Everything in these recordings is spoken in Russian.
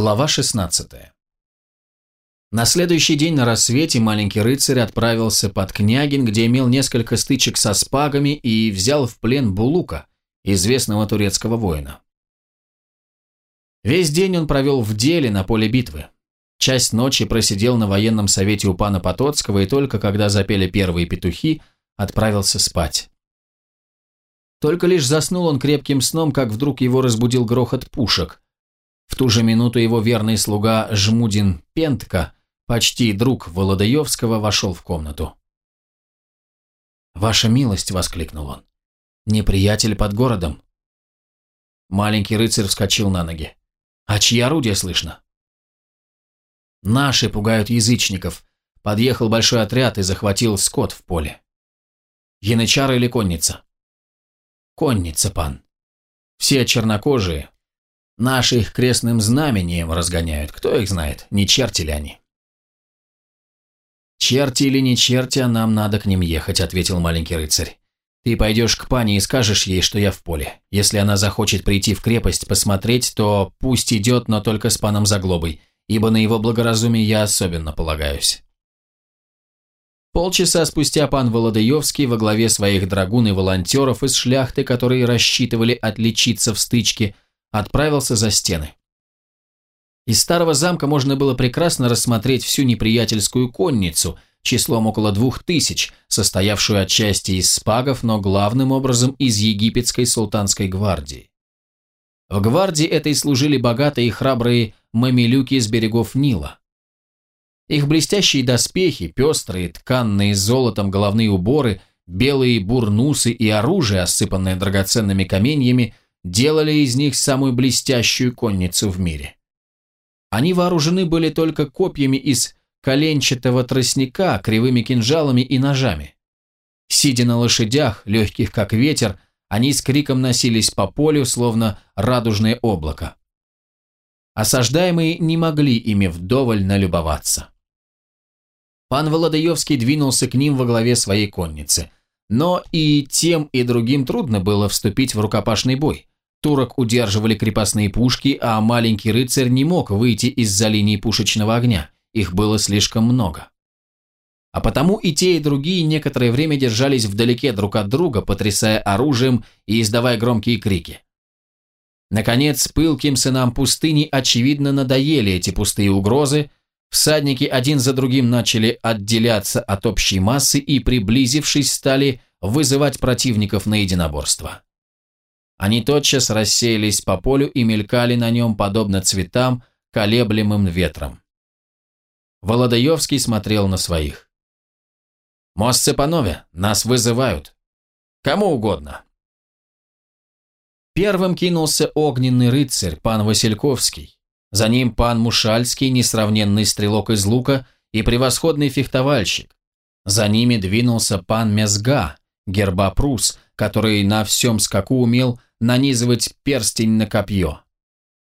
Глава 16. На следующий день на рассвете маленький рыцарь отправился под Княгин, где имел несколько стычек со спагами и взял в плен Булука, известного турецкого воина. Весь день он провел в деле на поле битвы. Часть ночи просидел на военном совете у пана Потоцкого и только когда запели первые петухи, отправился спать. Только лишь заснул он крепким сном, как вдруг его разбудил грохот пушек – в ту же минуту его верный слуга Жмудин Пентка, почти друг Володаевского, вошел в комнату. «Ваша милость!» — воскликнул он. «Неприятель под городом!» Маленький рыцарь вскочил на ноги. «А чьи орудия слышно?» «Наши пугают язычников. Подъехал большой отряд и захватил скот в поле. Янычар или конница?» «Конница, пан. Все чернокожие, Наши их крестным знамением разгоняют. Кто их знает, не черти ли они? «Черти или не черти, а нам надо к ним ехать», — ответил маленький рыцарь. «Ты пойдешь к пане и скажешь ей, что я в поле. Если она захочет прийти в крепость посмотреть, то пусть идет, но только с паном Заглобой, ибо на его благоразумие я особенно полагаюсь». Полчаса спустя пан Володаевский во главе своих драгун и волонтеров из шляхты, которые рассчитывали отличиться в стычке, — отправился за стены. Из старого замка можно было прекрасно рассмотреть всю неприятельскую конницу, числом около двух тысяч, состоявшую отчасти из спагов, но главным образом из египетской султанской гвардии. В гвардии этой служили богатые и храбрые мамилюки с берегов Нила. Их блестящие доспехи, пестрые, тканные золотом головные уборы, белые бурнусы и оружие, осыпанное драгоценными каменьями – делали из них самую блестящую конницу в мире. Они вооружены были только копьями из коленчатого тростника, кривыми кинжалами и ножами. Сидя на лошадях, легких как ветер, они с криком носились по полю, словно радужное облако. Осаждаемые не могли ими вдоволь налюбоваться. Пан Володаевский двинулся к ним во главе своей конницы. Но и тем, и другим трудно было вступить в рукопашный бой. Турок удерживали крепостные пушки, а маленький рыцарь не мог выйти из-за линии пушечного огня. Их было слишком много. А потому и те, и другие некоторое время держались вдалеке друг от друга, потрясая оружием и издавая громкие крики. Наконец, пылким сынам пустыни очевидно надоели эти пустые угрозы, всадники один за другим начали отделяться от общей массы и, приблизившись, стали вызывать противников на единоборство. Они тотчас рассеялись по полю и мелькали на нем, подобно цветам, колеблемым ветром. Володаевский смотрел на своих. «Мост Панове, нас вызывают. Кому угодно». Первым кинулся огненный рыцарь, пан Васильковский. За ним пан Мушальский, несравненный стрелок из лука и превосходный фехтовальщик. За ними двинулся пан Мезга, герба Прус, который на всем скаку умел нанизывать перстень на копье.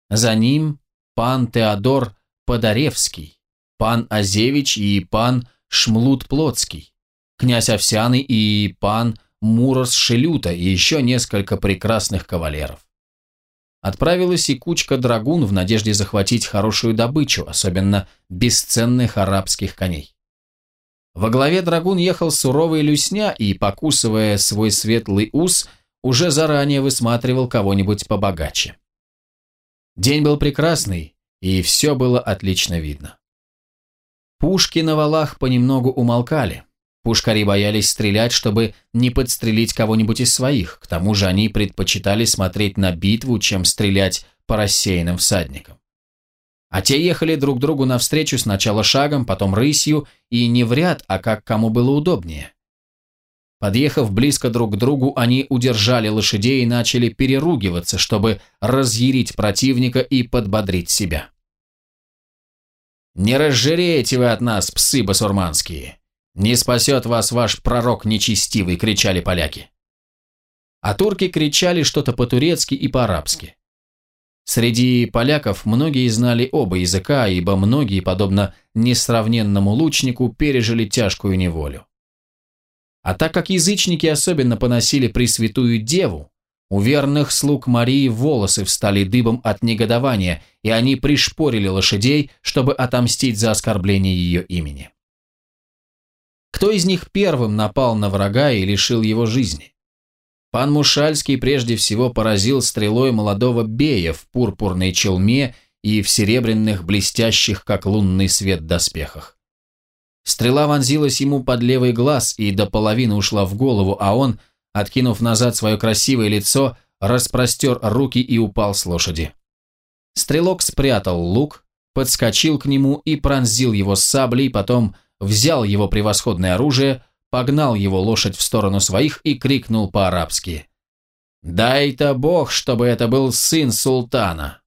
За ним пан Теодор Подаревский, пан Азевич и пан Шмлут Плотский, князь Овсяный и пан Мурос Шелюта и еще несколько прекрасных кавалеров. Отправилась и кучка драгун в надежде захватить хорошую добычу, особенно бесценных арабских коней. Во главе драгун ехал суровый люсня и, покусывая свой светлый ус, уже заранее высматривал кого-нибудь побогаче. День был прекрасный, и все было отлично видно. Пушки на валах понемногу умолкали. Пушкари боялись стрелять, чтобы не подстрелить кого-нибудь из своих, к тому же они предпочитали смотреть на битву, чем стрелять по рассеянным всадникам. А те ехали друг другу навстречу сначала шагом, потом рысью, и не в ряд, а как кому было удобнее. Подъехав близко друг к другу, они удержали лошадей и начали переругиваться, чтобы разъярить противника и подбодрить себя. «Не разжиреете вы от нас, псы басурманские! Не спасет вас ваш пророк нечестивый!» – кричали поляки. А турки кричали что-то по-турецки и по-арабски. Среди поляков многие знали оба языка, ибо многие, подобно несравненному лучнику, пережили тяжкую неволю. А так как язычники особенно поносили Пресвятую Деву, У верных слуг Марии волосы встали дыбом от негодования, и они пришпорили лошадей, чтобы отомстить за оскорбление ее имени. Кто из них первым напал на врага и лишил его жизни? Пан Мушальский прежде всего поразил стрелой молодого Бея в пурпурной челме и в серебряных блестящих, как лунный свет, доспехах. Стрела вонзилась ему под левый глаз и до половины ушла в голову, а он, откинув назад свое красивое лицо, распростер руки и упал с лошади. Стрелок спрятал лук, подскочил к нему и пронзил его саблей, потом взял его превосходное оружие, погнал его лошадь в сторону своих и крикнул по-арабски. «Дай-то Бог, чтобы это был сын султана!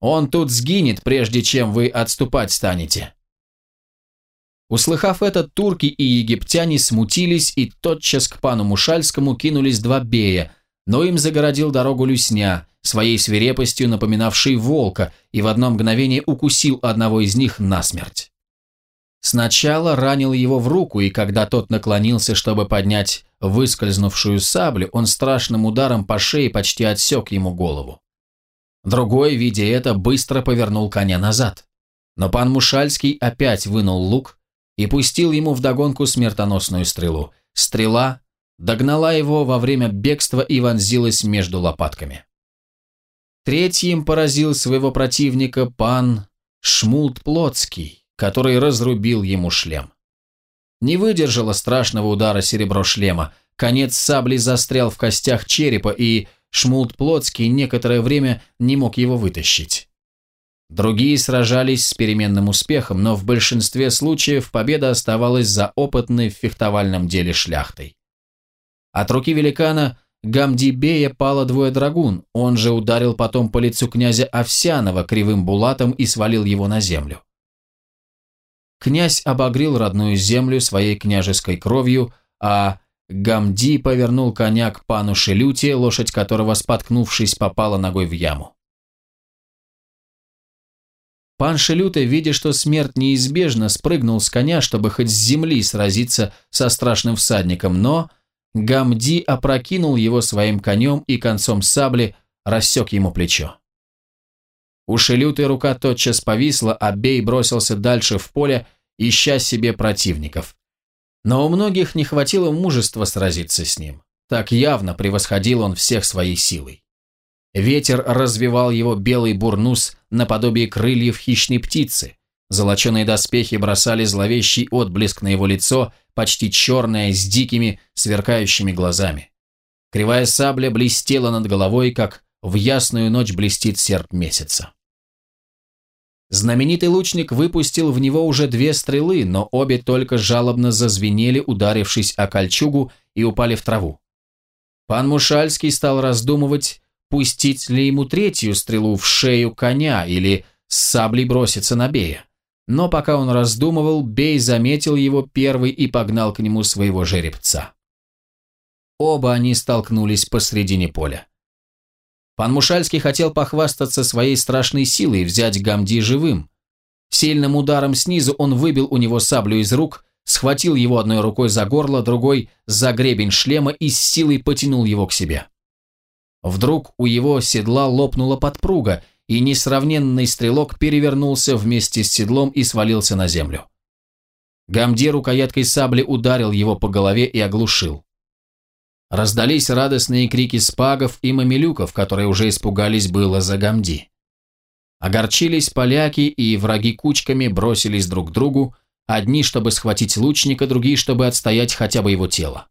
Он тут сгинет, прежде чем вы отступать станете!» Услыхав это, турки и египтяне смутились и тотчас к пану Мушальскому кинулись два бея, но им загородил дорогу Люсня, своей свирепостью напоминавший волка, и в одно мгновение укусил одного из них насмерть. Сначала ранил его в руку, и когда тот наклонился, чтобы поднять выскользнувшую саблю, он страшным ударом по шее почти отсек ему голову. Другой, видя это, быстро повернул коня назад. Но пан Мушальский опять вынул лук и пустил ему вдогонку смертоносную стрелу. Стрела догнала его во время бегства и вонзилась между лопатками. Третьим поразил своего противника пан Шмулт Плотский, который разрубил ему шлем. Не выдержало страшного удара серебро шлема, конец сабли застрял в костях черепа, и Шмулт Плотский некоторое время не мог его вытащить. Другие сражались с переменным успехом, но в большинстве случаев победа оставалась за опытной в фехтовальном деле шляхтой. От руки великана Гамдибея пало двое драгун, он же ударил потом по лицу князя Овсянова кривым булатом и свалил его на землю. Князь обогрел родную землю своей княжеской кровью, а Гамди повернул коня к пану Шелюте, лошадь которого, споткнувшись, попала ногой в яму. Пан Шелюта, видя, что смерть неизбежна, спрыгнул с коня, чтобы хоть с земли сразиться со страшным всадником, но Гамди опрокинул его своим конем и концом сабли рассек ему плечо. У Шелюты рука тотчас повисла, а Бей бросился дальше в поле, ища себе противников. Но у многих не хватило мужества сразиться с ним. Так явно превосходил он всех своей силой. Ветер развивал его белый бурнус наподобие крыльев хищной птицы. Золоченые доспехи бросали зловещий отблеск на его лицо, почти черное, с дикими, сверкающими глазами. Кривая сабля блестела над головой, как в ясную ночь блестит серп месяца. Знаменитый лучник выпустил в него уже две стрелы, но обе только жалобно зазвенели, ударившись о кольчугу и упали в траву. Пан Мушальский стал раздумывать, пустить ли ему третью стрелу в шею коня или с саблей броситься на Бея. Но пока он раздумывал, Бей заметил его первый и погнал к нему своего жеребца. Оба они столкнулись посредине поля. Пан Мушальский хотел похвастаться своей страшной силой и взять Гамди живым. Сильным ударом снизу он выбил у него саблю из рук, схватил его одной рукой за горло, другой за гребень шлема и с силой потянул его к себе. Вдруг у его седла лопнула подпруга, и несравненный стрелок перевернулся вместе с седлом и свалился на землю. Гамди рукояткой сабли ударил его по голове и оглушил. Раздались радостные крики спагов и мамилюков, которые уже испугались было за Гамди. Огорчились поляки, и враги кучками бросились друг к другу, одни, чтобы схватить лучника, другие, чтобы отстоять хотя бы его тело.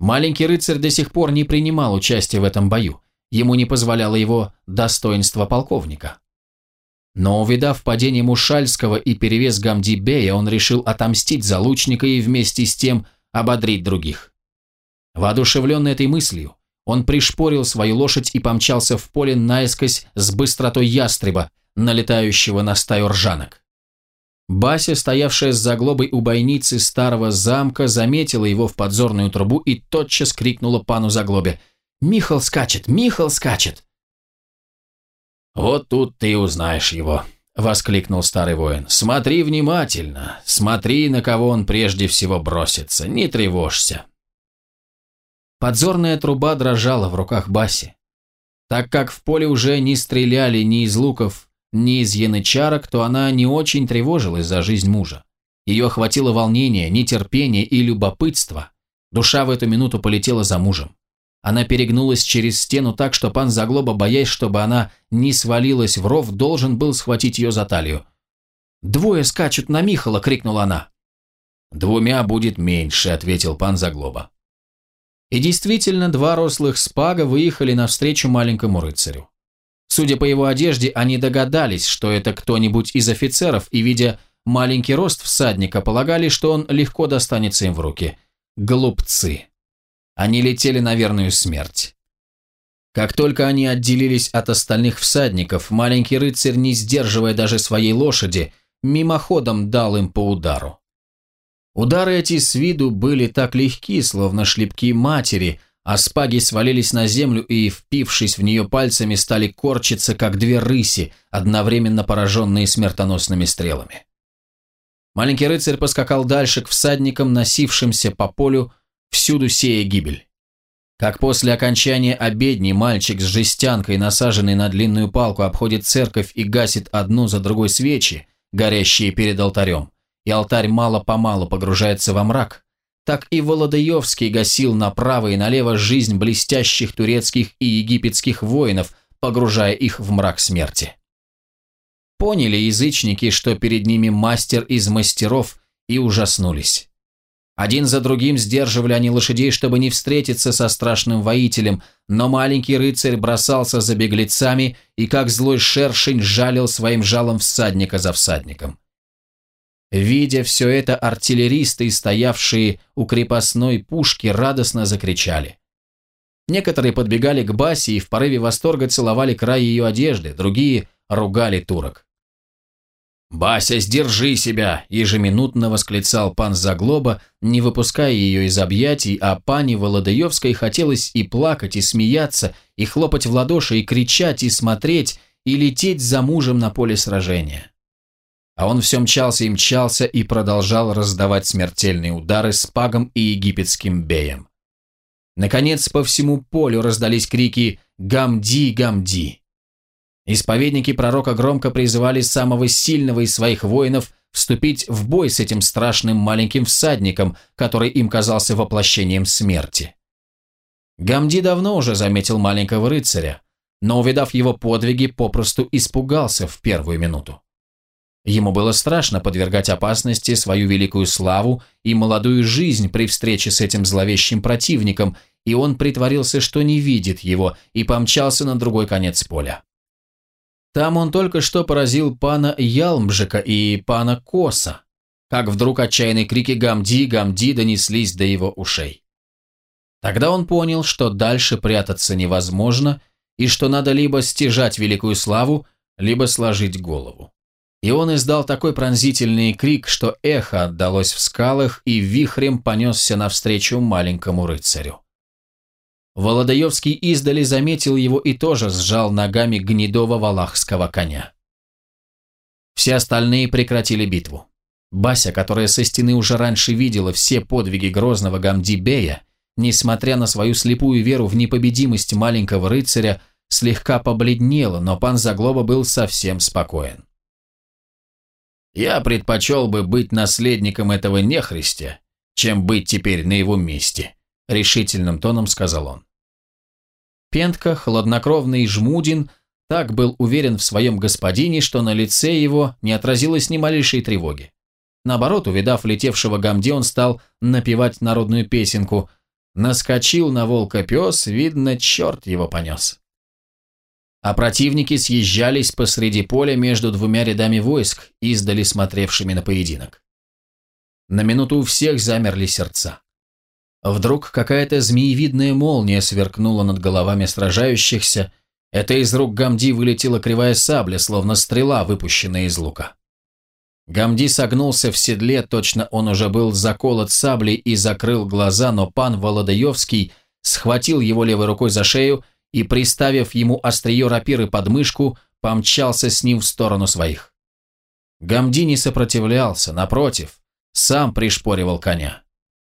Маленький рыцарь до сих пор не принимал участия в этом бою, ему не позволяло его достоинство полковника. Но увидав падение Мушальского и перевес Гамди Бея, он решил отомстить за лучника и вместе с тем ободрить других. Воодушевленный этой мыслью, он пришпорил свою лошадь и помчался в поле наискось с быстротой ястреба, налетающего на стаю ржанок. Бася, стоявшая с заглобой у бойницы старого замка, заметила его в подзорную трубу и тотчас крикнула пану заглобе «Михал скачет! Михал скачет!» «Вот тут ты узнаешь его», — воскликнул старый воин. «Смотри внимательно, смотри, на кого он прежде всего бросится, не тревожься». Подзорная труба дрожала в руках Баси. Так как в поле уже не стреляли ни из луков, ни из янычарок, то она не очень тревожилась за жизнь мужа. Ее охватило волнение, нетерпение и любопытство. Душа в эту минуту полетела за мужем. Она перегнулась через стену так, что пан Заглоба, боясь, чтобы она не свалилась в ров, должен был схватить ее за талию. «Двое скачут на Михала!» — крикнула она. «Двумя будет меньше», — ответил пан Заглоба. И действительно, два рослых спага выехали навстречу маленькому рыцарю. Судя по его одежде, они догадались, что это кто-нибудь из офицеров, и, видя маленький рост всадника, полагали, что он легко достанется им в руки. Глупцы. Они летели на верную смерть. Как только они отделились от остальных всадников, маленький рыцарь, не сдерживая даже своей лошади, мимоходом дал им по удару. Удары эти с виду были так легки, словно шлепки матери, а спаги свалились на землю и, впившись в нее пальцами, стали корчиться, как две рыси, одновременно пораженные смертоносными стрелами. Маленький рыцарь поскакал дальше к всадникам, носившимся по полю, всюду сея гибель. Как после окончания обедни мальчик с жестянкой, насаженной на длинную палку, обходит церковь и гасит одну за другой свечи, горящие перед алтарем, и алтарь мало-помалу погружается во мрак, так и Володаевский гасил направо и налево жизнь блестящих турецких и египетских воинов, погружая их в мрак смерти. Поняли язычники, что перед ними мастер из мастеров, и ужаснулись. Один за другим сдерживали они лошадей, чтобы не встретиться со страшным воителем, но маленький рыцарь бросался за беглецами и, как злой шершень, жалил своим жалом всадника за всадником. Видя все это, артиллеристы, стоявшие у крепостной пушки, радостно закричали. Некоторые подбегали к Басе и в порыве восторга целовали край ее одежды, другие ругали турок. «Бася, сдержи себя!» – ежеминутно восклицал пан Заглоба, не выпуская ее из объятий, а пани Володаевской хотелось и плакать, и смеяться, и хлопать в ладоши, и кричать, и смотреть, и лететь за мужем на поле сражения. А он все мчался и мчался и продолжал раздавать смертельные удары с пагом и египетским беем. Наконец, по всему полю раздались крики «Гамди, Гамди!». Исповедники пророка громко призывали самого сильного из своих воинов вступить в бой с этим страшным маленьким всадником, который им казался воплощением смерти. Гамди давно уже заметил маленького рыцаря, но, увидав его подвиги, попросту испугался в первую минуту. Ему было страшно подвергать опасности свою великую славу и молодую жизнь при встрече с этим зловещим противником, и он притворился, что не видит его, и помчался на другой конец поля. Там он только что поразил пана Ялмжика и пана Коса, как вдруг отчаянные крики «Гамди! Гамди!» донеслись до его ушей. Тогда он понял, что дальше прятаться невозможно, и что надо либо стяжать великую славу, либо сложить голову. И он издал такой пронзительный крик, что эхо отдалось в скалах и вихрем понесся навстречу маленькому рыцарю. Володаевский издали заметил его и тоже сжал ногами гнедого валахского коня. Все остальные прекратили битву. Бася, которая со стены уже раньше видела все подвиги грозного Гамдибея, несмотря на свою слепую веру в непобедимость маленького рыцаря, слегка побледнела, но пан Заглоба был совсем спокоен. «Я предпочел бы быть наследником этого нехристя, чем быть теперь на его месте», – решительным тоном сказал он. Пентка, хладнокровный Жмудин, так был уверен в своем господине, что на лице его не отразилось ни малейшей тревоги. Наоборот, увидав летевшего Гамди, он стал напевать народную песенку «Наскочил на волка пес, видно, черт его понес». А противники съезжались посреди поля между двумя рядами войск, издали смотревшими на поединок. На минуту у всех замерли сердца. Вдруг какая-то змеевидная молния сверкнула над головами сражающихся. Это из рук Гамди вылетела кривая сабля, словно стрела, выпущенная из лука. Гамди согнулся в седле, точно он уже был заколот саблей и закрыл глаза, но пан Володаевский схватил его левой рукой за шею и, приставив ему острие рапиры под мышку, помчался с ним в сторону своих. Гамди не сопротивлялся, напротив, сам пришпоривал коня.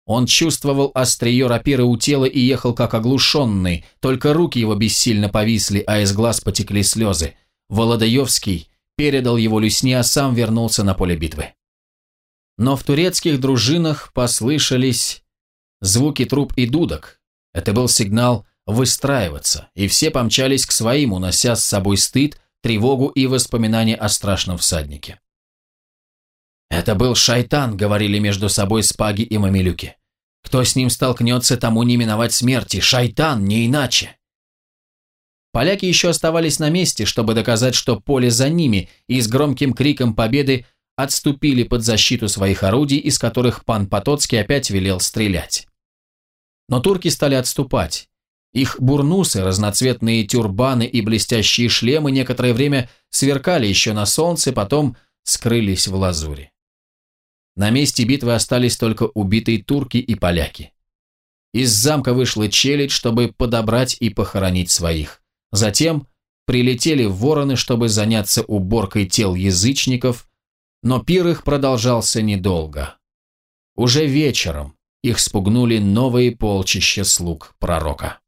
Он чувствовал острие рапиры у тела и ехал как оглушенный, только руки его бессильно повисли, а из глаз потекли слезы. Володаевский передал его Люсне, а сам вернулся на поле битвы. Но в турецких дружинах послышались звуки труб и дудок. Это был сигнал выстраиваться, и все помчались к своим, унося с собой стыд, тревогу и воспоминания о страшном всаднике. «Это был шайтан», — говорили между собой спаги и мамилюки. «Кто с ним столкнется, тому не миновать смерти. Шайтан, не иначе». Поляки еще оставались на месте, чтобы доказать, что поле за ними, и с громким криком победы отступили под защиту своих орудий, из которых пан Потоцкий опять велел стрелять. Но турки стали отступать. Их бурнусы, разноцветные тюрбаны и блестящие шлемы некоторое время сверкали еще на солнце, потом скрылись в лазуре. На месте битвы остались только убитые турки и поляки. Из замка вышла челядь, чтобы подобрать и похоронить своих. Затем прилетели вороны, чтобы заняться уборкой тел язычников, но пир их продолжался недолго. Уже вечером их спугнули новые полчища слуг пророка.